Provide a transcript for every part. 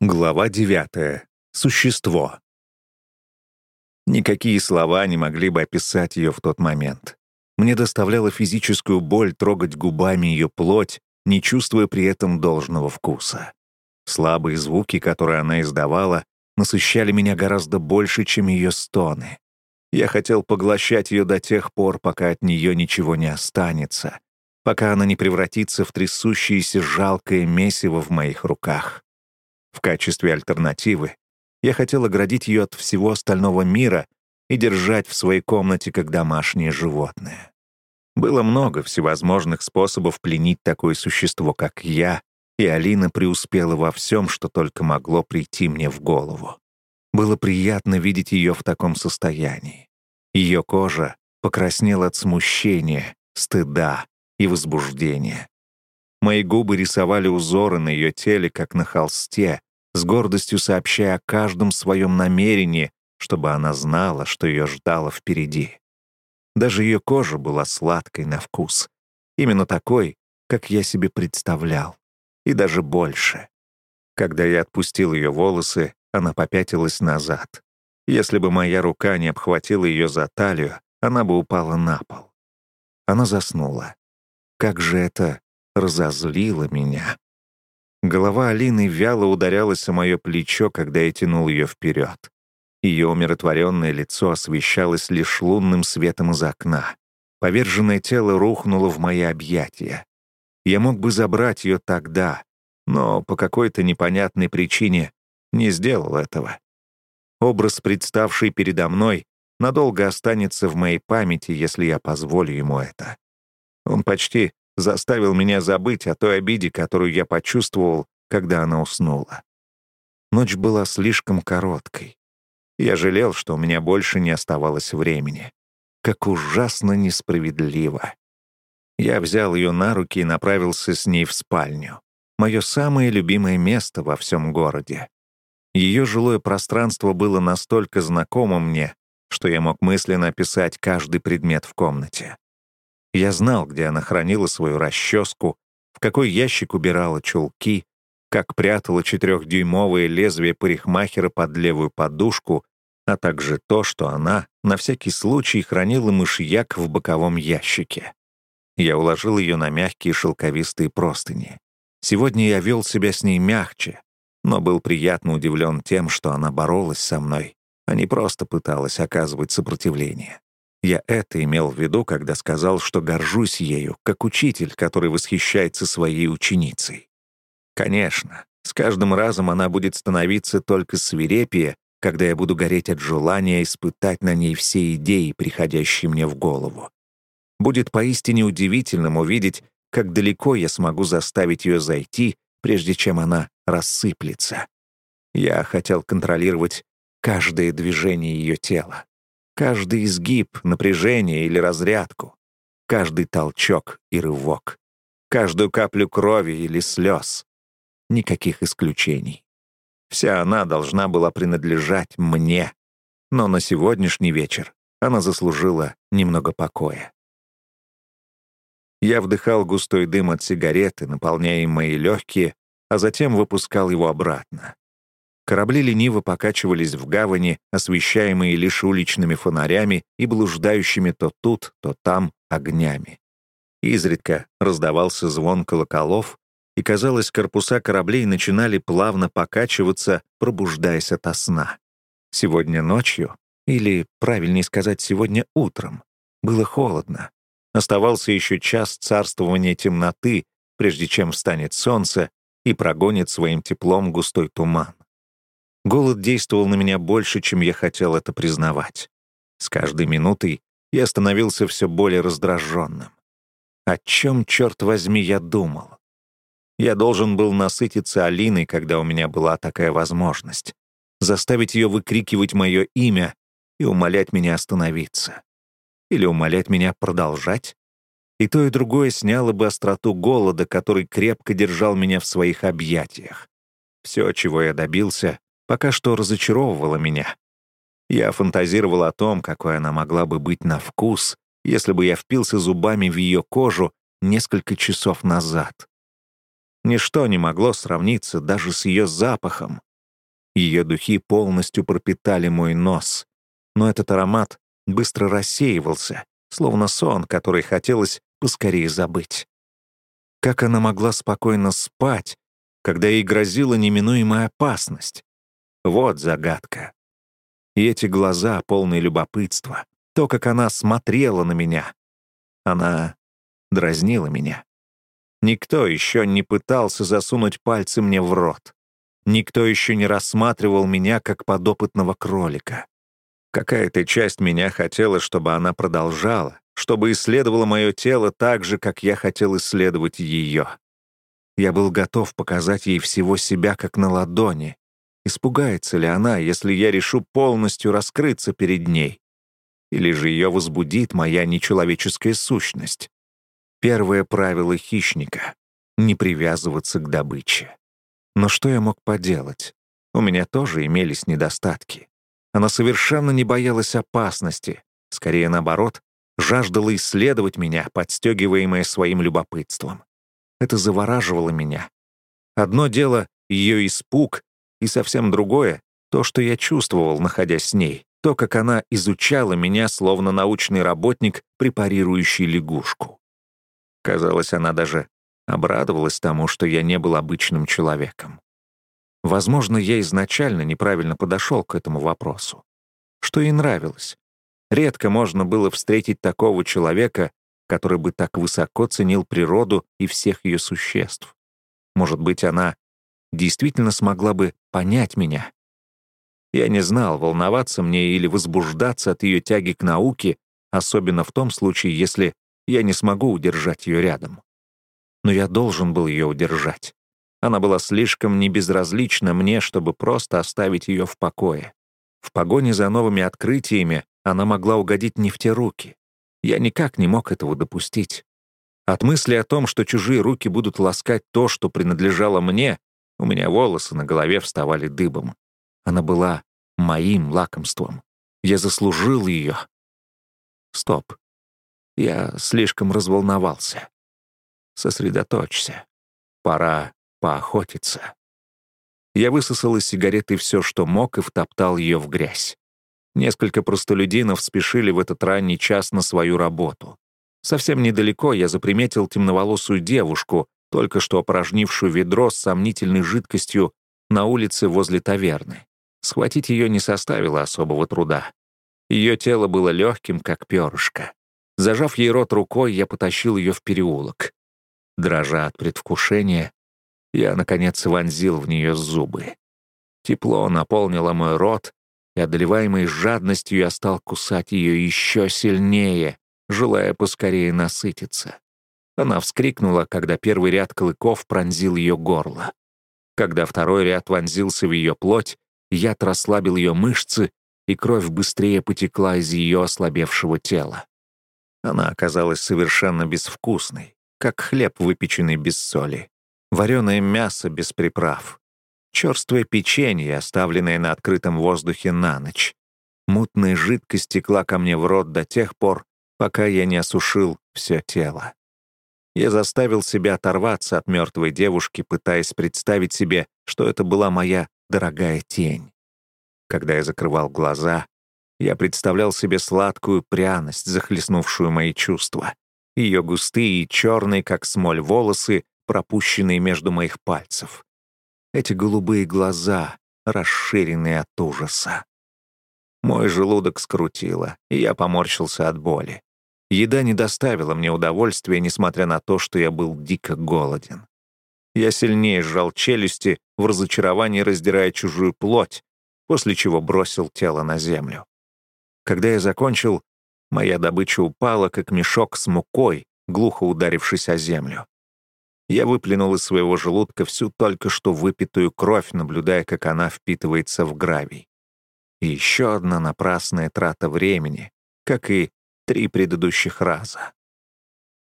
Глава девятая. Существо. Никакие слова не могли бы описать ее в тот момент. Мне доставляло физическую боль трогать губами ее плоть, не чувствуя при этом должного вкуса. Слабые звуки, которые она издавала, насыщали меня гораздо больше, чем ее стоны. Я хотел поглощать ее до тех пор, пока от нее ничего не останется, пока она не превратится в трясущееся жалкое месиво в моих руках. В качестве альтернативы я хотел оградить ее от всего остального мира и держать в своей комнате как домашнее животное. Было много всевозможных способов пленить такое существо, как я, и Алина преуспела во всем, что только могло прийти мне в голову. Было приятно видеть ее в таком состоянии. Ее кожа покраснела от смущения, стыда и возбуждения. Мои губы рисовали узоры на ее теле, как на холсте, с гордостью сообщая о каждом своем намерении, чтобы она знала, что ее ждало впереди. Даже ее кожа была сладкой на вкус. Именно такой, как я себе представлял. И даже больше. Когда я отпустил ее волосы, она попятилась назад. Если бы моя рука не обхватила ее за талию, она бы упала на пол. Она заснула. Как же это разозлило меня. Голова Алины вяло ударялась о мое плечо, когда я тянул ее вперед. Ее умиротворенное лицо освещалось лишь лунным светом из окна. Поверженное тело рухнуло в мои объятия. Я мог бы забрать ее тогда, но по какой-то непонятной причине не сделал этого. Образ, представший передо мной, надолго останется в моей памяти, если я позволю ему это. Он почти заставил меня забыть о той обиде, которую я почувствовал, когда она уснула. Ночь была слишком короткой. Я жалел, что у меня больше не оставалось времени. Как ужасно несправедливо. Я взял ее на руки и направился с ней в спальню. Мое самое любимое место во всем городе. Ее жилое пространство было настолько знакомо мне, что я мог мысленно описать каждый предмет в комнате. Я знал, где она хранила свою расческу, в какой ящик убирала чулки, как прятала четырехдюймовое лезвие парикмахера под левую подушку, а также то, что она на всякий случай хранила мышьяк в боковом ящике. Я уложил ее на мягкие шелковистые простыни. Сегодня я вел себя с ней мягче, но был приятно удивлен тем, что она боролась со мной, а не просто пыталась оказывать сопротивление. Я это имел в виду, когда сказал, что горжусь ею, как учитель, который восхищается своей ученицей. Конечно, с каждым разом она будет становиться только свирепее, когда я буду гореть от желания испытать на ней все идеи, приходящие мне в голову. Будет поистине удивительным увидеть, как далеко я смогу заставить ее зайти, прежде чем она рассыплется. Я хотел контролировать каждое движение ее тела. Каждый изгиб, напряжение или разрядку, каждый толчок и рывок, каждую каплю крови или слез. Никаких исключений. Вся она должна была принадлежать мне, но на сегодняшний вечер она заслужила немного покоя. Я вдыхал густой дым от сигареты, наполняя мои легкие, а затем выпускал его обратно. Корабли лениво покачивались в гавани, освещаемые лишь уличными фонарями и блуждающими то тут, то там огнями. Изредка раздавался звон колоколов, и, казалось, корпуса кораблей начинали плавно покачиваться, пробуждаясь ото сна. Сегодня ночью, или, правильнее сказать, сегодня утром, было холодно. Оставался еще час царствования темноты, прежде чем встанет солнце и прогонит своим теплом густой туман. Голод действовал на меня больше, чем я хотел это признавать. С каждой минутой я становился все более раздраженным. О чем, черт возьми, я думал? Я должен был насытиться Алиной, когда у меня была такая возможность. Заставить ее выкрикивать мое имя и умолять меня остановиться. Или умолять меня продолжать. И то, и другое сняло бы остроту голода, который крепко держал меня в своих объятиях. Все, чего я добился, пока что разочаровывала меня. Я фантазировал о том, какой она могла бы быть на вкус, если бы я впился зубами в ее кожу несколько часов назад. Ничто не могло сравниться даже с ее запахом, Ее духи полностью пропитали мой нос. Но этот аромат быстро рассеивался, словно сон, который хотелось поскорее забыть. Как она могла спокойно спать, когда ей грозила неминуемая опасность? Вот загадка. И эти глаза, полные любопытства, то, как она смотрела на меня. Она дразнила меня. Никто еще не пытался засунуть пальцы мне в рот. Никто еще не рассматривал меня как подопытного кролика. Какая-то часть меня хотела, чтобы она продолжала, чтобы исследовала мое тело так же, как я хотел исследовать ее. Я был готов показать ей всего себя как на ладони. Испугается ли она, если я решу полностью раскрыться перед ней? Или же ее возбудит моя нечеловеческая сущность? Первое правило хищника — не привязываться к добыче. Но что я мог поделать? У меня тоже имелись недостатки. Она совершенно не боялась опасности, скорее наоборот, жаждала исследовать меня, подстегиваемая своим любопытством. Это завораживало меня. Одно дело — ее испуг, и совсем другое — то, что я чувствовал, находясь с ней, то, как она изучала меня, словно научный работник, препарирующий лягушку. Казалось, она даже обрадовалась тому, что я не был обычным человеком. Возможно, я изначально неправильно подошел к этому вопросу. Что ей нравилось? Редко можно было встретить такого человека, который бы так высоко ценил природу и всех ее существ. Может быть, она действительно смогла бы понять меня. Я не знал, волноваться мне или возбуждаться от ее тяги к науке, особенно в том случае, если я не смогу удержать ее рядом. Но я должен был ее удержать. Она была слишком небезразлична мне, чтобы просто оставить ее в покое. В погоне за новыми открытиями она могла угодить не в те руки. Я никак не мог этого допустить. От мысли о том, что чужие руки будут ласкать то, что принадлежало мне, у меня волосы на голове вставали дыбом. Она была моим лакомством. Я заслужил ее. Стоп. Я слишком разволновался. Сосредоточься. Пора поохотиться. Я высосал из сигареты все, что мог, и втоптал ее в грязь. Несколько простолюдинов спешили в этот ранний час на свою работу. Совсем недалеко я заприметил темноволосую девушку, только что опорожнившую ведро с сомнительной жидкостью на улице возле таверны. Схватить ее не составило особого труда. Ее тело было легким, как перышко. Зажав ей рот рукой, я потащил ее в переулок. Дрожа от предвкушения, я, наконец, вонзил в нее зубы. Тепло наполнило мой рот, и, одолеваемый жадностью, я стал кусать ее еще сильнее, желая поскорее насытиться. Она вскрикнула, когда первый ряд клыков пронзил ее горло. Когда второй ряд вонзился в ее плоть, яд расслабил ее мышцы, и кровь быстрее потекла из ее ослабевшего тела. Она оказалась совершенно безвкусной, как хлеб, выпеченный без соли, вареное мясо без приправ, черствое печенье, оставленное на открытом воздухе на ночь. Мутная жидкость текла ко мне в рот до тех пор, пока я не осушил все тело. Я заставил себя оторваться от мертвой девушки, пытаясь представить себе, что это была моя дорогая тень. Когда я закрывал глаза, я представлял себе сладкую пряность, захлестнувшую мои чувства. Ее густые и черные, как смоль, волосы, пропущенные между моих пальцев. Эти голубые глаза, расширенные от ужаса. Мой желудок скрутило, и я поморщился от боли. Еда не доставила мне удовольствия, несмотря на то, что я был дико голоден. Я сильнее сжал челюсти, в разочаровании раздирая чужую плоть, после чего бросил тело на землю. Когда я закончил, моя добыча упала, как мешок с мукой, глухо ударившись о землю. Я выплюнул из своего желудка всю только что выпитую кровь, наблюдая, как она впитывается в гравий. И еще одна напрасная трата времени, как и три предыдущих раза.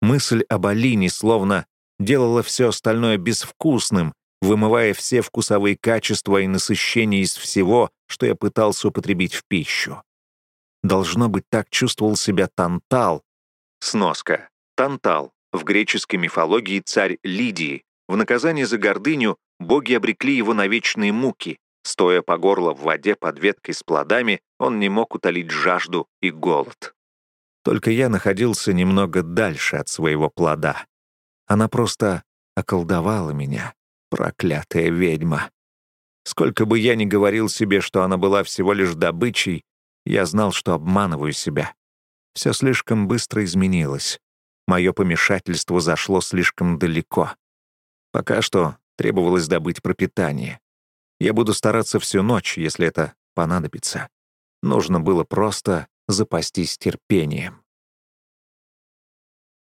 Мысль об Алине словно делала все остальное безвкусным, вымывая все вкусовые качества и насыщение из всего, что я пытался употребить в пищу. Должно быть, так чувствовал себя Тантал. Сноска. Тантал. В греческой мифологии царь Лидии. В наказание за гордыню боги обрекли его на вечные муки, Стоя по горло в воде под веткой с плодами, он не мог утолить жажду и голод. Только я находился немного дальше от своего плода. Она просто околдовала меня, проклятая ведьма. Сколько бы я ни говорил себе, что она была всего лишь добычей, я знал, что обманываю себя. Все слишком быстро изменилось. Мое помешательство зашло слишком далеко. Пока что требовалось добыть пропитание. Я буду стараться всю ночь, если это понадобится. Нужно было просто запастись терпением.